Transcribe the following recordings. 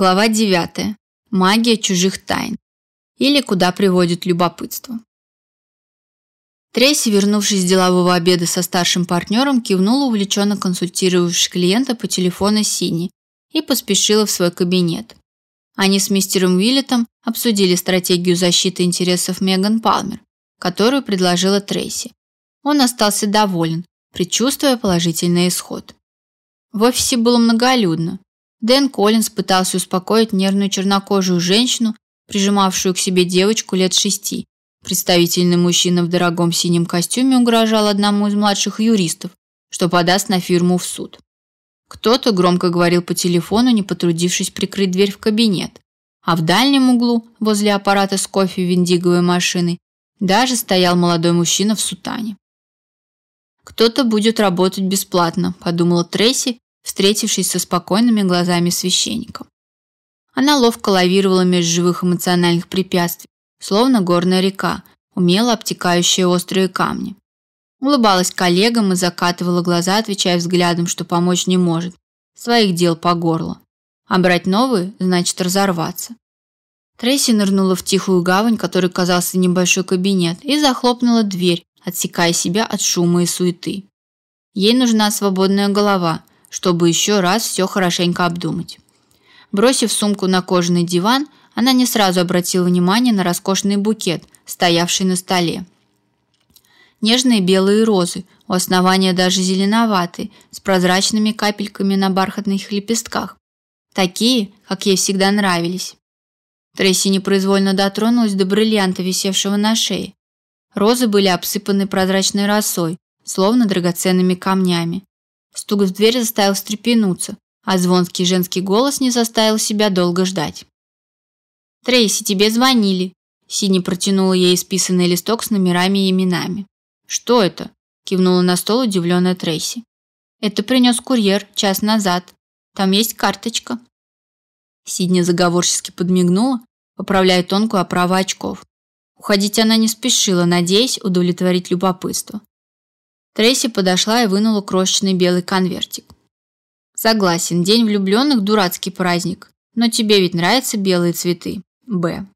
Глава 9. Магия чужих тайн. Или куда приводит любопытство. Трейси, вернувшись с делового обеда со старшим партнером, кивнула увлеченно консультировавшись клиента по телефону Сини и поспешила в свой кабинет. Они с мистером Уиллетом обсудили стратегию защиты интересов Меган Палмер, которую предложила Трейси. Он остался доволен, предчувствуя положительный исход. В офисе было многолюдно. Дэн Коллинз пытался успокоить нервную чернокожую женщину, прижимавшую к себе девочку лет шести. Представительный мужчина в дорогом синем костюме угрожал одному из младших юристов, что подаст на фирму в суд. Кто-то громко говорил по телефону, не потрудившись прикрыть дверь в кабинет. А в дальнем углу, возле аппарата с кофе виндиговой машиной, даже стоял молодой мужчина в сутане. Кто-то будет работать бесплатно, подумала Трейси, встретившись со спокойными глазами священника. Она ловко лавировала между живых эмоциональных препятствий, словно горная река, умело обтекающая острые камни. Улыбалась коллегам и закатывала глаза, отвечая взглядом, что помочь не может. Своих дел по горло. А брать новые значит разорваться. Трейси нырнула в тихую гавань, которой казался небольшой кабинет, и захлопнула дверь, отсекая себя от шума и суеты. Ей нужна свободная голова, чтобы еще раз все хорошенько обдумать. Бросив сумку на кожаный диван, она не сразу обратила внимание на роскошный букет, стоявший на столе. Нежные белые розы, у основания даже зеленоватые, с прозрачными капельками на бархатных лепестках. Такие, как ей всегда нравились. Трейси непроизвольно дотронулась до бриллианта, висевшего на шее. Розы были обсыпаны прозрачной росой, словно драгоценными камнями. Стук в дверь заставил встрепенуться, а звонкий женский голос не заставил себя долго ждать. «Трейси, тебе звонили!» Синий протянула ей исписанный листок с номерами и именами. «Что это?» – кивнула на стол удивленная Трейси. «Это принес курьер час назад. Там есть карточка». Сидня заговорчески подмигнула, поправляя тонкую оправу очков. Уходить она не спешила, надеясь удовлетворить любопытство. Трейси подошла и вынула крошечный белый конвертик. Согласен, день влюбленных – дурацкий праздник, но тебе ведь нравятся белые цветы. Б.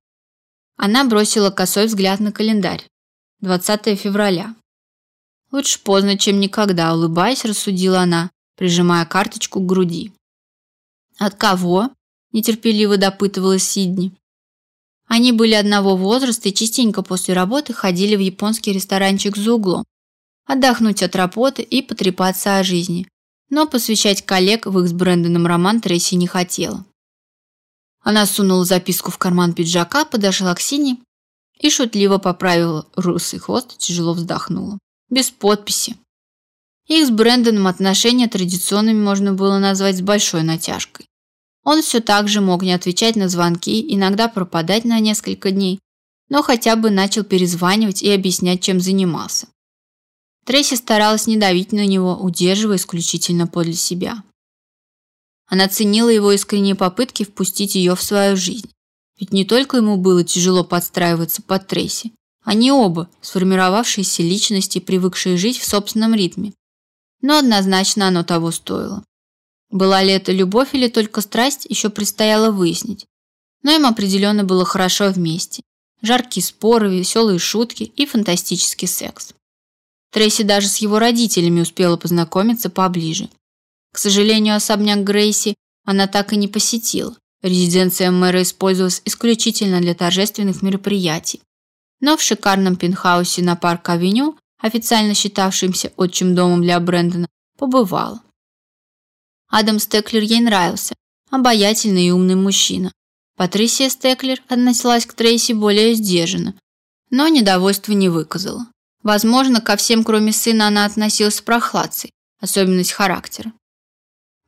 Она бросила косой взгляд на календарь. 20 февраля. Лучше поздно, чем никогда, улыбаясь, рассудила она, прижимая карточку к груди. От кого? нетерпеливо допытывалась Сидни. Они были одного возраста и частенько после работы ходили в японский ресторанчик за углом, отдохнуть от работы и потрепаться о жизни. Но посвящать коллег в их с Брэндоном роман Трейси не хотела. Она сунула записку в карман пиджака, подошла к Сине и шутливо поправила русый хвост, тяжело вздохнула. Без подписи. Их с Брэндоном отношения традиционными можно было назвать с большой натяжкой. Он все так же мог не отвечать на звонки, иногда пропадать на несколько дней, но хотя бы начал перезванивать и объяснять, чем занимался. Трейси старалась не давить на него, удерживая исключительно подле себя. Она ценила его искренние попытки впустить ее в свою жизнь. Ведь не только ему было тяжело подстраиваться под Трейси. Они оба, сформировавшиеся личности, привыкшие жить в собственном ритме. Но однозначно оно того стоило. Была ли это любовь или только страсть, еще предстояло выяснить. Но им определенно было хорошо вместе. Жаркие споры, веселые шутки и фантастический секс. Трейси даже с его родителями успела познакомиться поближе. К сожалению, особняк Грейси она так и не посетила. Резиденция мэра использовалась исключительно для торжественных мероприятий. Но в шикарном пентхаусе на Парк-авеню, официально считавшемся отчим домом для Брэндона, побывала. Адам Стеклер ей нравился, обаятельный и умный мужчина. Патрисия Стеклер относилась к Трейси более сдержанно, но недовольства не выказала. Возможно, ко всем, кроме сына, она относилась с прохладцей, особенность характера.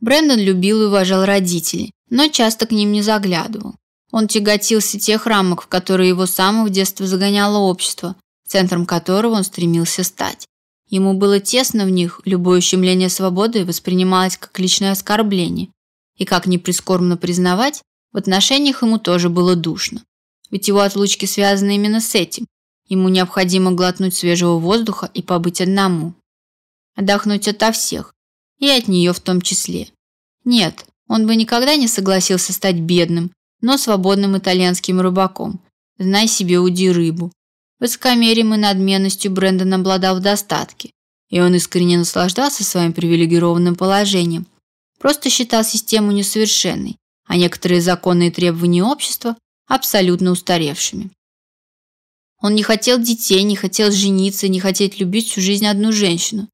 Брэндон любил и уважал родителей, но часто к ним не заглядывал. Он тяготился тех рамок, в которые его с самого детства загоняло общество, центром которого он стремился стать. Ему было тесно в них, любое ущемление свободы воспринималось как личное оскорбление. И как ни прискорбно признавать, в отношениях ему тоже было душно. Ведь его отлучки связаны именно с этим. Ему необходимо глотнуть свежего воздуха и побыть одному. Отдохнуть ото всех. И от нее в том числе. Нет, Он бы никогда не согласился стать бедным, но свободным итальянским рыбаком. Знай себе, уди рыбу. Высокомерием и надменностью Брэндон обладал в достатке, и он искренне наслаждался своим привилегированным положением. Просто считал систему несовершенной, а некоторые законы и требования общества абсолютно устаревшими. Он не хотел детей, не хотел жениться, не хотел любить всю жизнь одну женщину.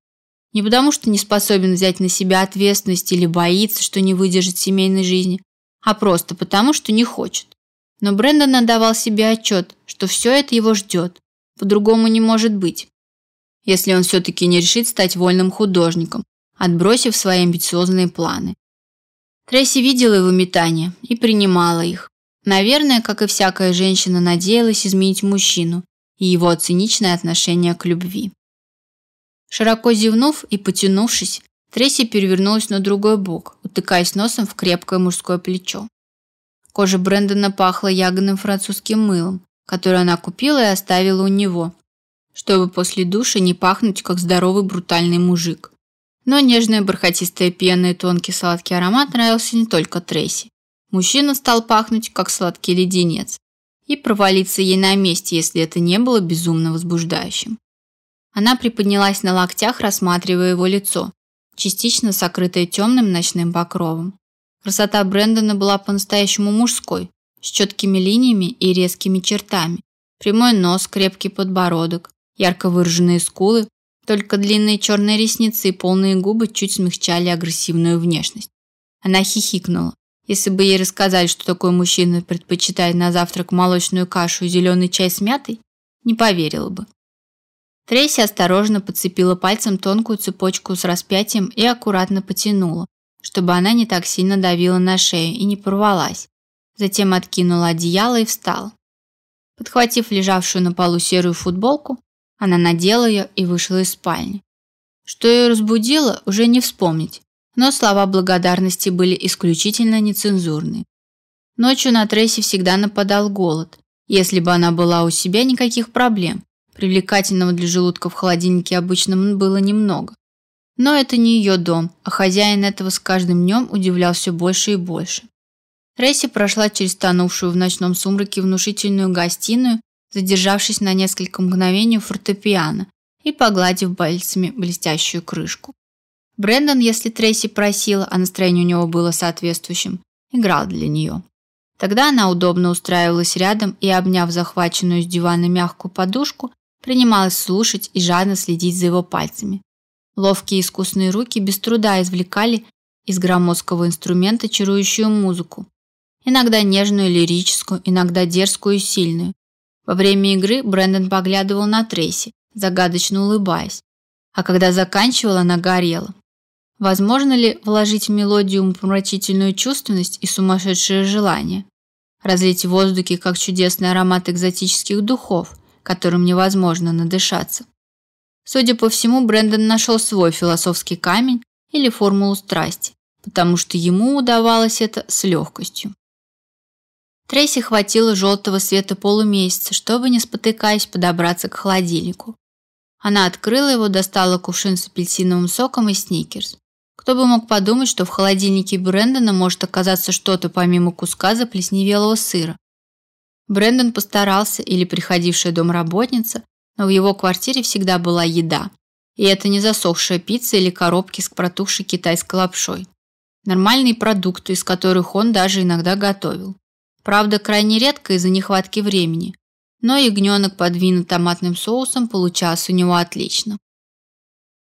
Не потому, что не способен взять на себя ответственность или боится, что не выдержит семейной жизни, а просто потому, что не хочет. Но Брэндон отдавал себе отчет, что все это его ждет. По-другому не может быть. Если он все-таки не решит стать вольным художником, отбросив свои амбициозные планы. Трейси видела его метания и принимала их. Наверное, как и всякая женщина, надеялась изменить мужчину и его циничное отношение к любви. Широко зевнув и потянувшись, Трейси перевернулась на другой бок, утыкаясь носом в крепкое мужское плечо. Кожа Брэндона пахла ягодным французским мылом, которое она купила и оставила у него, чтобы после душа не пахнуть, как здоровый брутальный мужик. Но нежная бархатистая пена и тонкий сладкий аромат нравился не только Трейси. Мужчина стал пахнуть, как сладкий леденец, и провалиться ей на месте, если это не было безумно возбуждающим. Она приподнялась на локтях, рассматривая его лицо, частично сокрытое темным ночным покровом. Красота Брэндона была по-настоящему мужской, с четкими линиями и резкими чертами. Прямой нос, крепкий подбородок, ярко выраженные скулы, только длинные черные ресницы и полные губы чуть смягчали агрессивную внешность. Она хихикнула. Если бы ей рассказали, что такой мужчина предпочитает на завтрак молочную кашу и зеленый чай с мятой, не поверила бы. Трейси осторожно подцепила пальцем тонкую цепочку с распятием и аккуратно потянула, чтобы она не так сильно давила на шею и не порвалась. Затем откинула одеяло и встала. Подхватив лежавшую на полу серую футболку, она надела ее и вышла из спальни. Что ее разбудило, уже не вспомнить, но слова благодарности были исключительно нецензурные. Ночью на Трейси всегда нападал голод. Если бы она была у себя, никаких проблем. Привлекательного для желудка в холодильнике обычно было немного. Но это не ее дом, а хозяин этого с каждым днем удивлял все больше и больше. Трейси прошла через тонувшую в ночном сумраке внушительную гостиную, задержавшись на несколько мгновений у фортепиано и погладив пальцами блестящую крышку. Брэндон, если Трейси просила, а настроение у него было соответствующим, играл для нее. Тогда она удобно устраивалась рядом и, обняв захваченную с дивана мягкую подушку, принималась слушать и жадно следить за его пальцами. Ловкие искусные руки без труда извлекали из громоздкого инструмента чарующую музыку. Иногда нежную, лирическую, иногда дерзкую и сильную. Во время игры Брэндон поглядывал на Трейси, загадочно улыбаясь. А когда заканчивал, она горела. Возможно ли вложить в мелодию помрачительную чувственность и сумасшедшее желание? Разлить в воздухе, как чудесный аромат экзотических духов, которым невозможно надышаться. Судя по всему, Брэндон нашел свой философский камень или формулу страсти, потому что ему удавалось это с легкостью. Трейси хватило желтого света полумесяца, чтобы, не спотыкаясь, подобраться к холодильнику. Она открыла его, достала кувшин с апельсиновым соком и сникерс. Кто бы мог подумать, что в холодильнике Брэндона может оказаться что-то помимо куска заплесневелого сыра. Брэндон постарался, или приходившая домработница, но в его квартире всегда была еда. И это не засохшая пицца или коробки с протухшей китайской лапшой. Нормальные продукты, из которых он даже иногда готовил. Правда, крайне редко из-за нехватки времени. Но ягненок под вино-томатным соусом получался у него отлично.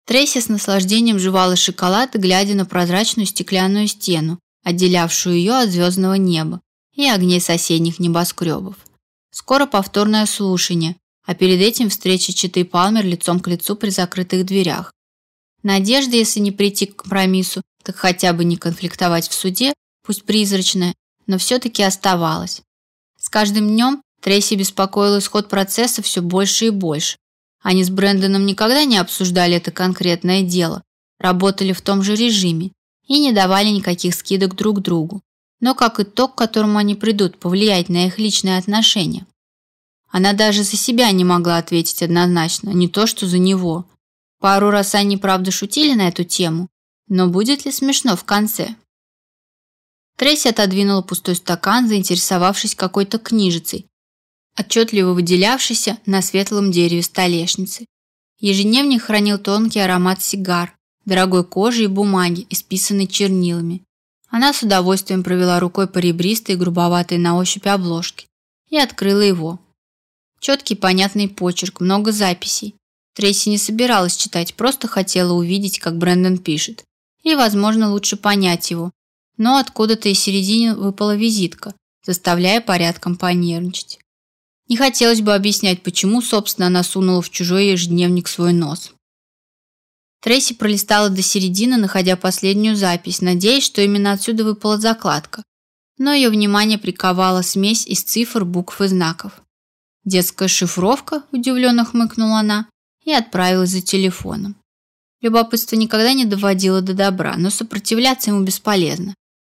Трейси с наслаждением жевала шоколад, глядя на прозрачную стеклянную стену, отделявшую ее от звездного неба, и огней соседних небоскребов. Скоро повторное слушание, а перед этим встреча Читы Палмер лицом к лицу при закрытых дверях. Надежда, если не прийти к компромиссу, так хотя бы не конфликтовать в суде, пусть призрачная, но все-таки оставалась. С каждым днем Трейси беспокоил исход процесса все больше и больше. Они с Брэндоном никогда не обсуждали это конкретное дело, работали в том же режиме и не давали никаких скидок друг другу но как итог, к которому они придут, повлиять на их личные отношения. Она даже за себя не могла ответить однозначно, не то что за него. Пару раз они, правда, шутили на эту тему, но будет ли смешно в конце? Трейси отодвинула пустой стакан, заинтересовавшись какой-то книжицей, отчетливо выделявшейся на светлом дереве столешницы. Ежедневник хранил тонкий аромат сигар, дорогой кожи и бумаги, исписанной чернилами. Она с удовольствием провела рукой по ребристой, грубоватой на ощупь обложке и открыла его. Четкий понятный почерк, много записей. Трейси не собиралась читать, просто хотела увидеть, как Брэндон пишет. И, возможно, лучше понять его, но откуда-то из середины выпала визитка, заставляя порядком понервничать. Не хотелось бы объяснять, почему, собственно, она сунула в чужой ежедневник свой нос. Трейси пролистала до середины, находя последнюю запись, надеясь, что именно отсюда выпала закладка. Но ее внимание приковала смесь из цифр, букв и знаков. «Детская шифровка?» – удивленно хмыкнула она и отправилась за телефоном. Любопытство никогда не доводило до добра, но сопротивляться ему бесполезно.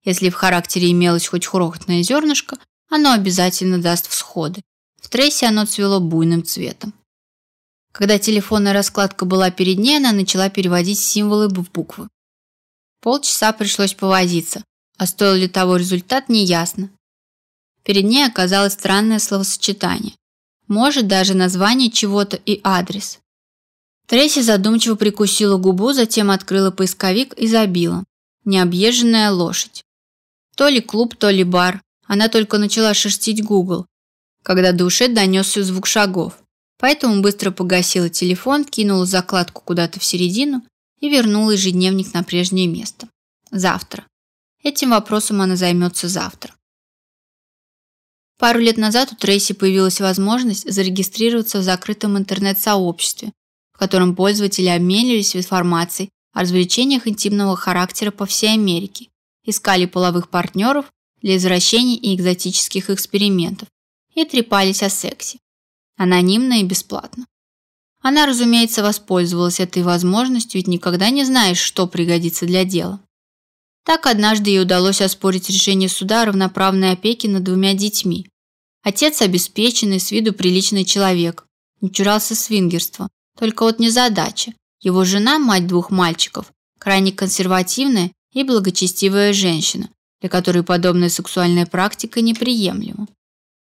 Если в характере имелось хоть крохотное зернышко, оно обязательно даст всходы. В трессе оно цвело буйным цветом. Когда телефонная раскладка была перед ней, она начала переводить символы в буквы. Полчаса пришлось повозиться, а стоил ли того результат, неясно. Перед ней оказалось странное словосочетание. Может, даже название чего-то и адрес. Трейси задумчиво прикусила губу, затем открыла поисковик и забила. Необъезженная лошадь. То ли клуб, то ли бар. Она только начала шерстить Google, когда до ушей донесся звук шагов. Поэтому быстро погасила телефон, кинула закладку куда-то в середину и вернула ежедневник на прежнее место. Завтра. Этим вопросом она займется завтра. Пару лет назад у Трейси появилась возможность зарегистрироваться в закрытом интернет-сообществе, в котором пользователи обменивались информацией о развлечениях интимного характера по всей Америке искали половых партнеров для извращений и экзотических экспериментов и трепались о сексе. Анонимно и бесплатно. Она, разумеется, воспользовалась этой возможностью, ведь никогда не знаешь, что пригодится для дела. Так однажды ей удалось оспорить решение суда о равноправной опеке над двумя детьми. Отец обеспеченный, с виду приличный человек, не чурался свингерства. Только вот не задача. Его жена, мать двух мальчиков, крайне консервативная и благочестивая женщина, для которой подобная сексуальная практика неприемлема.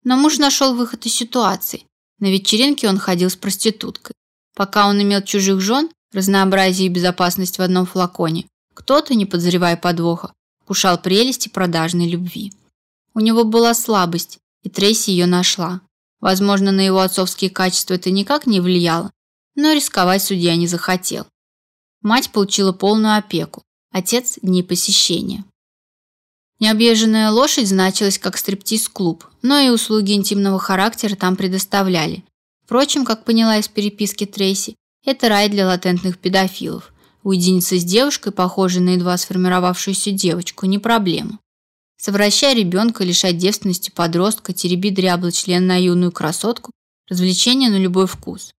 Но муж нашел выход из ситуации. На вечеринке он ходил с проституткой. Пока он имел чужих жен, разнообразие и безопасность в одном флаконе, кто-то, не подозревая подвоха, кушал прелести продажной любви. У него была слабость, и Трейси ее нашла. Возможно, на его отцовские качества это никак не влияло, но рисковать судья не захотел. Мать получила полную опеку, отец – дни посещения. Необъезженная лошадь значилась как стриптиз-клуб, но и услуги интимного характера там предоставляли. Впрочем, как поняла из переписки Трейси, это рай для латентных педофилов. Уединиться с девушкой, похожей на едва сформировавшуюся девочку, не проблема. Совращая ребенка, лишать девственности подростка, теребить дряблый член на юную красотку – развлечение на любой вкус.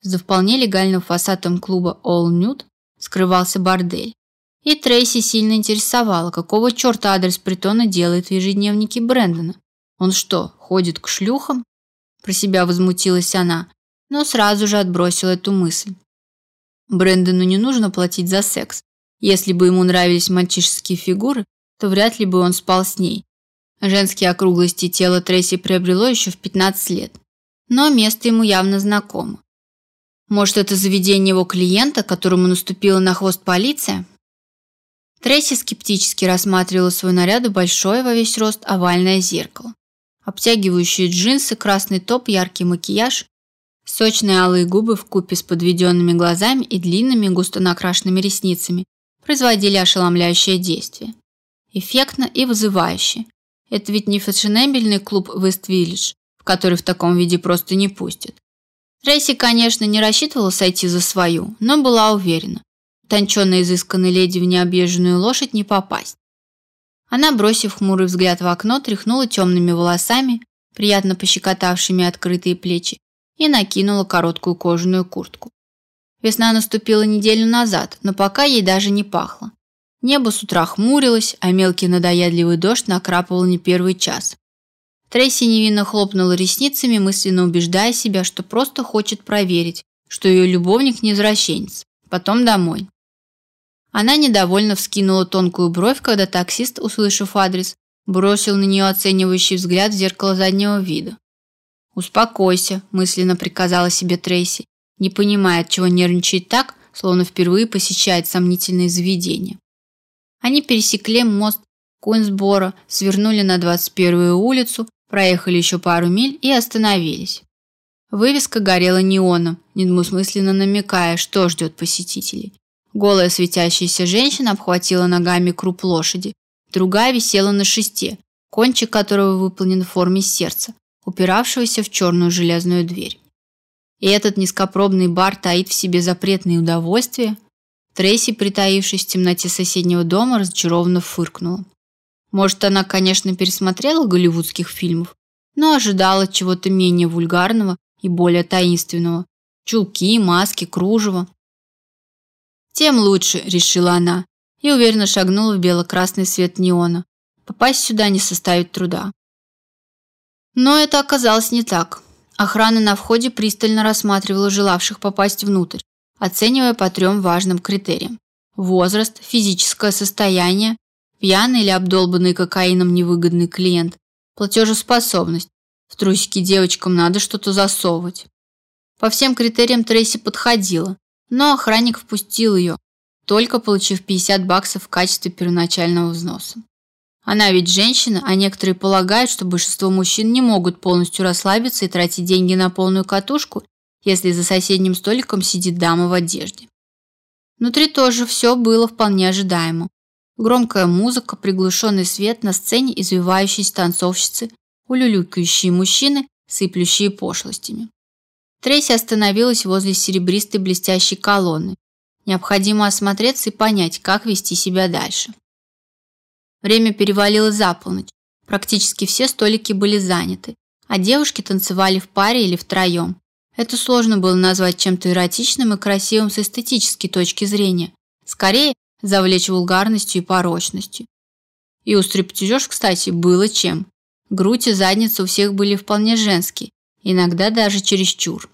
За вполне легальным фасадом клуба All Nude скрывался бордель. И Трейси сильно интересовало, какого черта адрес притона делает в ежедневнике Брэндона. Он что, ходит к шлюхам? Про себя возмутилась она, но сразу же отбросила эту мысль. Брэндону не нужно платить за секс. Если бы ему нравились мальчишеские фигуры, то вряд ли бы он спал с ней. Женские округлости тела Трейси приобрело еще в 15 лет. Но место ему явно знакомо. Может, это заведение его клиента, которому наступила на хвост полиция? Трейси скептически рассматривала свой наряд в большое во весь рост овальное зеркало. Обтягивающие джинсы, красный топ, яркий макияж, сочные алые губы в купе с подведенными глазами и длинными густо накрашенными ресницами производили ошеломляющее действие. Эффектно и вызывающе. Это ведь не фешенебельный клуб Вест-Виллидж, в который в таком виде просто не пустят. Трейси, конечно, не рассчитывала сойти за свою, но была уверена тонченно изысканной леди в необъезженную лошадь не попасть. Она, бросив хмурый взгляд в окно, тряхнула темными волосами, приятно пощекотавшими открытые плечи, и накинула короткую кожаную куртку. Весна наступила неделю назад, но пока ей даже не пахло. Небо с утра хмурилось, а мелкий надоедливый дождь накрапывал не первый час. Трейси невинно хлопнула ресницами, мысленно убеждая себя, что просто хочет проверить, что ее любовник не извращенец. Потом домой. Она недовольно вскинула тонкую бровь, когда таксист, услышав адрес, бросил на нее оценивающий взгляд в зеркало заднего вида. «Успокойся», – мысленно приказала себе Трейси, не понимая, чего нервничает так, словно впервые посещает сомнительные заведения. Они пересекли мост Куинсбора, свернули на 21-ю улицу, проехали еще пару миль и остановились. Вывеска горела неоном, недвусмысленно намекая, что ждет посетителей. Голая светящаяся женщина обхватила ногами круп лошади, другая висела на шесте, кончик которого выполнен в форме сердца, упиравшегося в черную железную дверь. И этот низкопробный бар таит в себе запретные удовольствия. Трейси, притаившись в темноте соседнего дома, разочарованно фыркнула. Может, она, конечно, пересмотрела голливудских фильмов, но ожидала чего-то менее вульгарного и более таинственного. Чулки, маски, кружево. Тем лучше, решила она, и уверенно шагнула в бело-красный свет неона. Попасть сюда не составит труда. Но это оказалось не так. Охрана на входе пристально рассматривала желавших попасть внутрь, оценивая по трем важным критериям: возраст, физическое состояние, пьяный или обдолбанный кокаином невыгодный клиент, платежеспособность. В трусики девочкам надо что-то засовывать. По всем критериям Трейси подходила, но охранник впустил ее, только получив 50 баксов в качестве первоначального взноса. Она ведь женщина, а некоторые полагают, что большинство мужчин не могут полностью расслабиться и тратить деньги на полную катушку, если за соседним столиком сидит дама в одежде. Внутри тоже все было вполне ожидаемо. Громкая музыка, приглушенный свет на сцене, извивающиеся танцовщицы, улюлюкающие мужчины, сыплющие пошлостями. Трейси остановилась возле серебристой блестящей колонны. Необходимо осмотреться и понять, как вести себя дальше. Время перевалило за полночь. Практически все столики были заняты, а девушки танцевали в паре или втроем. Это сложно было назвать чем-то эротичным и красивым с эстетической точки зрения. Скорее, завлечь вульгарностью и порочностью. И у стриптизерш, кстати, было чем. Грудь и задница у всех были вполне женские, иногда даже чересчур.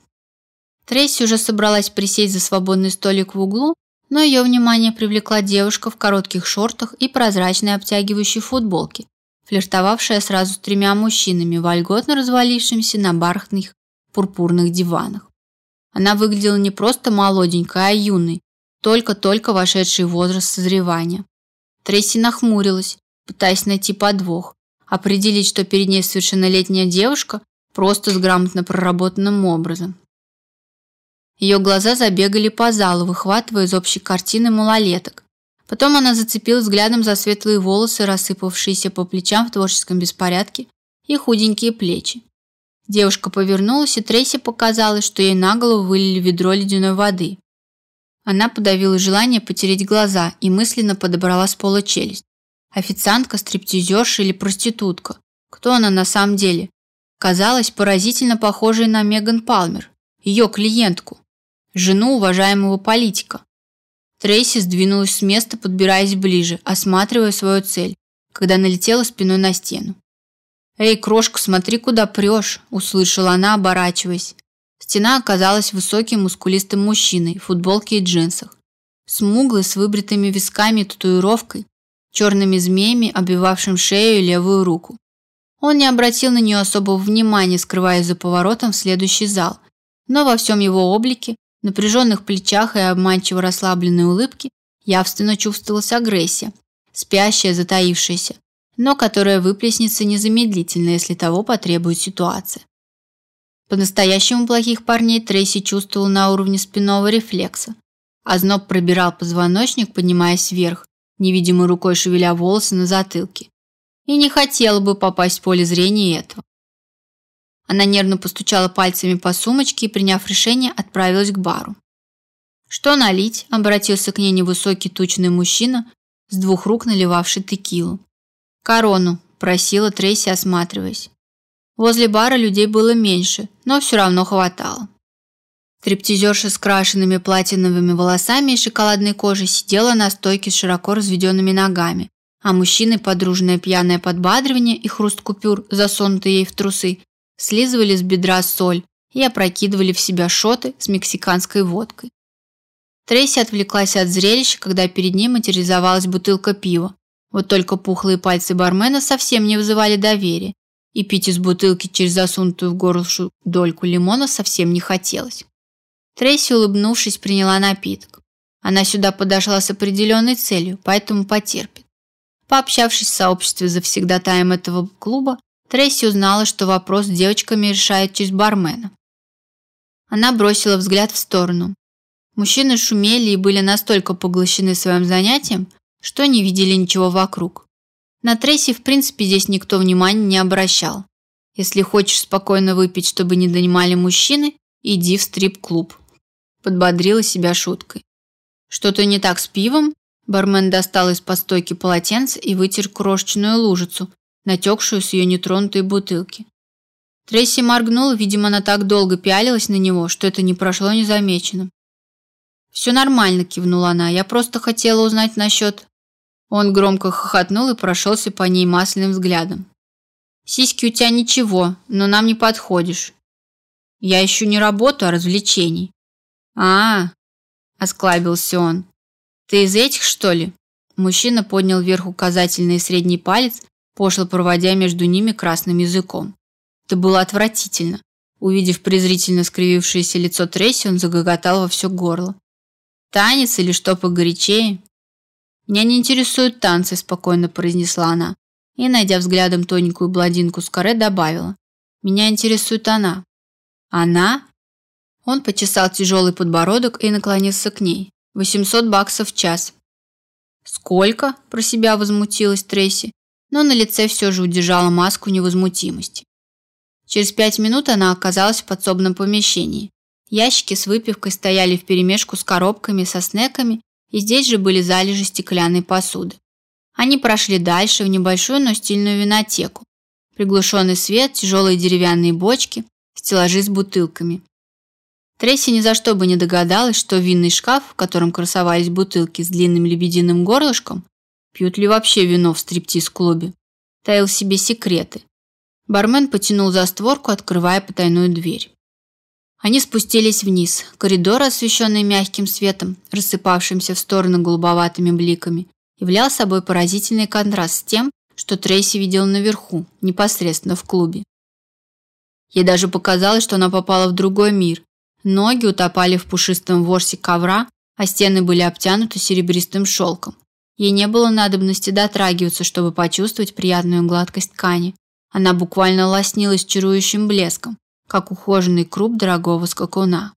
Трейси уже собралась присесть за свободный столик в углу, но ее внимание привлекла девушка в коротких шортах и прозрачной обтягивающей футболке, флиртовавшая сразу с тремя мужчинами, вольготно развалившимися на бархатных пурпурных диванах. Она выглядела не просто молоденькой, а юной, только-только вошедший в возраст созревания. Трейси нахмурилась, пытаясь найти подвох, определить, что перед ней совершеннолетняя девушка, просто с грамотно проработанным образом. Ее глаза забегали по залу, выхватывая из общей картины малолеток. Потом она зацепила взглядом за светлые волосы, рассыпавшиеся по плечам в творческом беспорядке, и худенькие плечи. Девушка повернулась, и Трейси показалось, что ей на голову вылили ведро ледяной воды. Она подавила желание потереть глаза и мысленно подобрала с пола челюсть. Официантка, стриптизерша или проститутка? Кто она на самом деле? Казалась поразительно похожей на Меган Палмер, ее клиентку, жену уважаемого политика. Трейси сдвинулась с места, подбираясь ближе, осматривая свою цель, когда налетела спиной на стену. «Эй, крошка, смотри, куда прешь!» – услышала она, оборачиваясь. Стена оказалась высоким мускулистым мужчиной в футболке и джинсах. Смуглый, с выбритыми висками и татуировкой, черными змеями, обвивавшим шею и левую руку. Он не обратил на нее особого внимания, скрываясь за поворотом в следующий зал. Но во всем его облике, напряженных плечах и обманчиво расслабленной улыбке явственно чувствовалась агрессия, спящая, затаившаяся, но которая выплеснется незамедлительно, если того потребует ситуация. По-настоящему плохих парней Трейси чувствовал на уровне спинного рефлекса. Озноб пробирал позвоночник, поднимаясь вверх, невидимой рукой шевеля волосы на затылке. И не хотела бы попасть в поле зрения этого. Она нервно постучала пальцами по сумочке и, приняв решение, отправилась к бару. «Что налить?» – обратился к ней невысокий тучный мужчина, с двух рук наливавший текилу. «Корону», – просила Трейси, осматриваясь. Возле бара людей было меньше, но все равно хватало. Стриптизерша с крашенными платиновыми волосами и шоколадной кожей сидела на стойке с широко разведенными ногами, а мужчины, подружное пьяное подбадривание и хруст купюр, засунутые ей в трусы, слизывали с бедра соль и опрокидывали в себя шоты с мексиканской водкой. Трейси отвлеклась от зрелища, когда перед ней материализовалась бутылка пива. Вот только пухлые пальцы бармена совсем не вызывали доверия, и пить из бутылки через засунутую в горло дольку лимона совсем не хотелось. Трейси, улыбнувшись, приняла напиток. Она сюда подошла с определенной целью, поэтому потерпит. Пообщавшись в сообществе завсегдатаем этого клуба, Трейси узнала, что вопрос с девочками решает через бармена. Она бросила взгляд в сторону. Мужчины шумели и были настолько поглощены своим занятием, что не видели ничего вокруг. На Трейси, в принципе, здесь никто внимания не обращал. Если хочешь спокойно выпить, чтобы не донимали мужчины, иди в стрип-клуб. Подбодрила себя шуткой. Что-то не так с пивом? Бармен достал из-под стойки полотенце и вытер крошечную лужицу, натекшую с ее нетронутой бутылки. Трейси моргнула, видимо, она так долго пялилась на него, что это не прошло незамеченным. «Все нормально», – кивнула она, – «я просто хотела узнать насчет...» Он громко хохотнул и прошелся по ней масляным взглядом. «Сиськи у тебя ничего, но нам не подходишь. Я ищу не работу, а развлечений». «А, -а – осклабился он. «Ты из этих, что ли?» Мужчина поднял вверх указательный и средний палец, пошло проводя между ними красным языком. Это было отвратительно. Увидев презрительно скривившееся лицо Трейси, он загоготал во все горло. «Танец или что погорячее?» «Меня не интересуют танцы», – спокойно произнесла она. И, найдя взглядом тоненькую блондинку с каре, добавила. «Меня интересует она». «Она?» Он почесал тяжелый подбородок и наклонился к ней. «800 баксов в час». «Сколько?» – про себя возмутилась Трейси, но на лице все же удержала маску невозмутимости. Через пять минут она оказалась в подсобном помещении. Ящики с выпивкой стояли вперемешку с коробками со снеками, и здесь же были залежи стеклянной посуды. Они прошли дальше в небольшую, но стильную винотеку. Приглушенный свет, тяжелые деревянные бочки, стеллажи с бутылками. Тресси ни за что бы не догадалась, что винный шкаф, в котором красовались бутылки с длинным лебединым горлышком, пьют ли вообще вино в стриптиз-клубе, таил в себе секреты. Бармен потянул за створку, открывая потайную дверь. Они спустились вниз. Коридор, освещенный мягким светом, рассыпавшимся в стороны голубоватыми бликами, являл собой поразительный контраст с тем, что Трейси видел наверху, непосредственно в клубе. Ей даже показалось, что она попала в другой мир, Ноги утопали в пушистом ворсе ковра, а стены были обтянуты серебристым шелком. Ей не было надобности дотрагиваться, чтобы почувствовать приятную гладкость ткани. Она буквально лоснилась чарующим блеском, как ухоженный круп дорогого скакуна.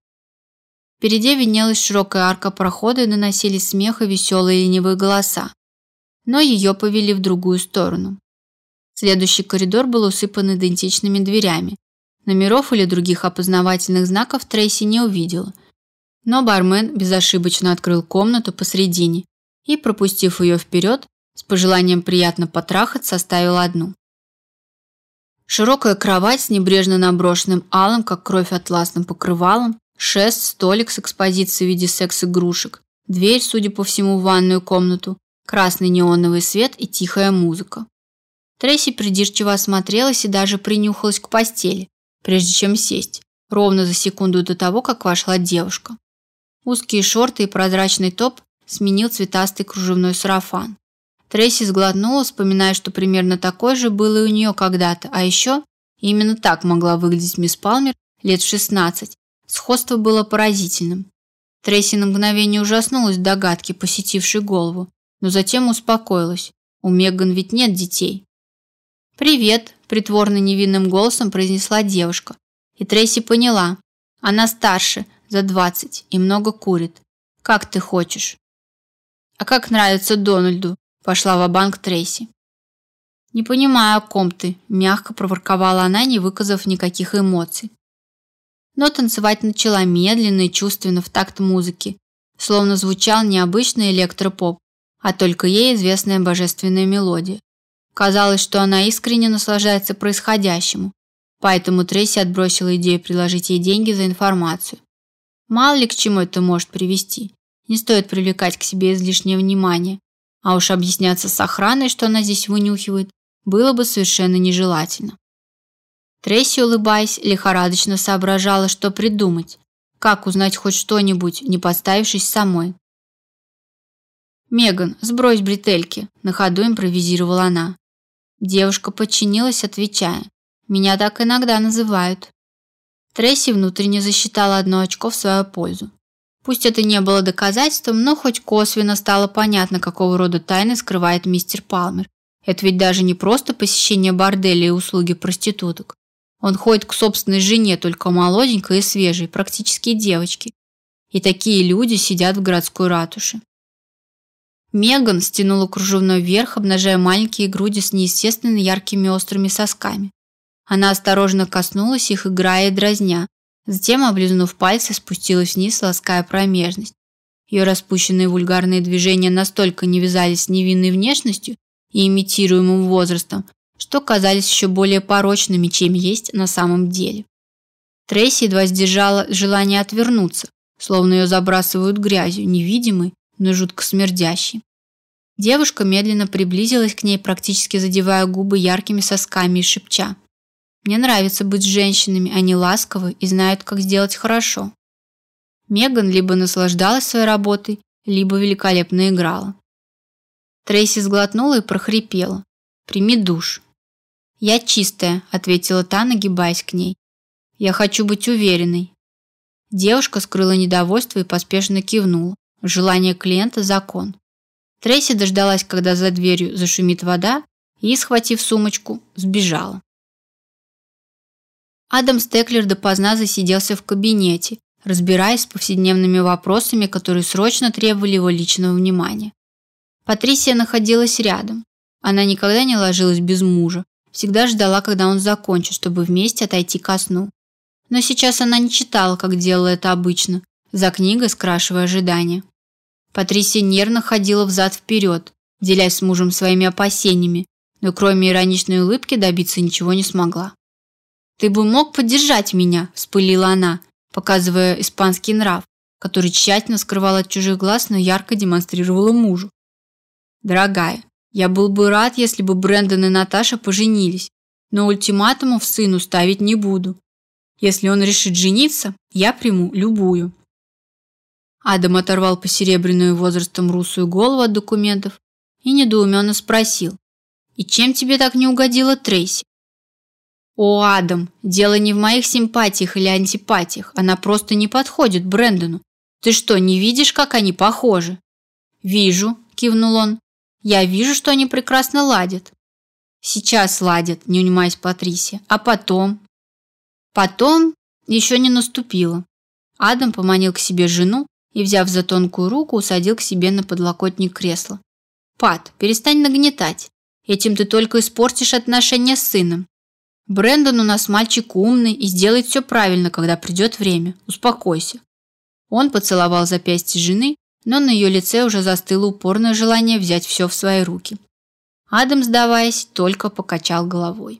Впереди виднелась широкая арка прохода и доносились смех и веселые ленивые голоса. Но ее повели в другую сторону. Следующий коридор был усыпан идентичными дверями, Номеров или других опознавательных знаков Трейси не увидела. Но бармен безошибочно открыл комнату посредине и, пропустив ее вперед, с пожеланием приятно потрахать, составил одну. Широкая кровать с небрежно наброшенным алым, как кровь атласным покрывалом, шест, столик с экспозицией в виде секс-игрушек, дверь, судя по всему, в ванную комнату, красный неоновый свет и тихая музыка. Трейси придирчиво осмотрелась и даже принюхалась к постели, прежде чем сесть, ровно за секунду до того, как вошла девушка. Узкие шорты и прозрачный топ сменил цветастый кружевной сарафан. Трейси сглотнула, вспоминая, что примерно такой же был и у нее когда-то, а еще именно так могла выглядеть мисс Палмер лет в 16. Сходство было поразительным. Трейси на мгновение ужаснулась догадки, посетившей голову, но затем успокоилась. У Меган ведь нет детей. «Привет», – притворно невинным голосом произнесла девушка. И Трейси поняла. Она старше, за двадцать, и много курит. Как ты хочешь? А как нравится Дональду? Пошла в банк Трейси. Не понимаю, о ком ты, мягко проворковала она, не выказав никаких эмоций. Но танцевать начала медленно и чувственно в такт музыки, словно звучал не обычный электропоп, а только ей известная божественная мелодия. Казалось, что она искренне наслаждается происходящему, поэтому Трейси отбросила идею предложить ей деньги за информацию. Мало ли к чему это может привести. Не стоит привлекать к себе излишнее внимание. А уж объясняться с охраной, что она здесь вынюхивает, было бы совершенно нежелательно. Трейси, улыбаясь, лихорадочно соображала, что придумать. Как узнать хоть что-нибудь, не подставившись самой? «Меган, сбрось бретельки», – на ходу импровизировала она. Девушка подчинилась, отвечая. «Меня так иногда называют». Трейси внутренне засчитала одно очко в свою пользу. Пусть это не было доказательством, но хоть косвенно стало понятно, какого рода тайны скрывает мистер Палмер. Это ведь даже не просто посещение борделя и услуги проституток. Он ходит к собственной жене, только молоденькой и свежей, практически девочки. И такие люди сидят в городской ратуше. Меган стянула кружевной верх, обнажая маленькие груди с неестественно яркими острыми сосками. Она осторожно коснулась их, играя и дразня. Затем, облизнув пальцы, спустилась вниз, лаская промежность. Ее распущенные вульгарные движения настолько не вязались с невинной внешностью и имитируемым возрастом, что казались еще более порочными, чем есть на самом деле. Трейси едва сдержала желание отвернуться, словно ее забрасывают грязью, невидимой, но жутко смердящей. Девушка медленно приблизилась к ней, практически задевая губы яркими сосками и шепча. «Мне нравится быть с женщинами, они ласковы и знают, как сделать хорошо». Меган либо наслаждалась своей работой, либо великолепно играла. Трейси сглотнула и прохрипела. «Прими душ». «Я чистая», – ответила та, нагибаясь к ней. «Я хочу быть уверенной». Девушка скрыла недовольство и поспешно кивнула. Желание клиента – закон. Трейси дождалась, когда за дверью зашумит вода, и, схватив сумочку, сбежала. Адам Стеклер допоздна засиделся в кабинете, разбираясь с повседневными вопросами, которые срочно требовали его личного внимания. Патрисия находилась рядом. Она никогда не ложилась без мужа, всегда ждала, когда он закончит, чтобы вместе отойти ко сну. Но сейчас она не читала, как делала это обычно, за книгой скрашивая ожидания. Патрисия нервно ходила взад-вперед, делясь с мужем своими опасениями, но кроме ироничной улыбки добиться ничего не смогла. «Ты бы мог поддержать меня», – вспылила она, показывая испанский нрав, который тщательно скрывал от чужих глаз, но ярко демонстрировала мужу. «Дорогая, я был бы рад, если бы Брэндон и Наташа поженились, но ультиматумов сыну ставить не буду. Если он решит жениться, я приму любую». Адам оторвал посеребряную возрастом русую голову от документов и недоуменно спросил. «И чем тебе так не угодила Трейси?» «О, Адам, дело не в моих симпатиях или антипатиях. Она просто не подходит Брэндону. Ты что, не видишь, как они похожи?» «Вижу», – кивнул он. «Я вижу, что они прекрасно ладят». «Сейчас ладят», – не унимаясь Патрисия. «А потом?» «Потом еще не наступило». Адам поманил к себе жену и, взяв за тонкую руку, усадил к себе на подлокотник кресла. «Пат, перестань нагнетать. Этим ты только испортишь отношения с сыном. Брэндон у нас мальчик умный и сделает все правильно, когда придет время. Успокойся». Он поцеловал запястье жены, но на ее лице уже застыло упорное желание взять все в свои руки. Адам, сдаваясь, только покачал головой.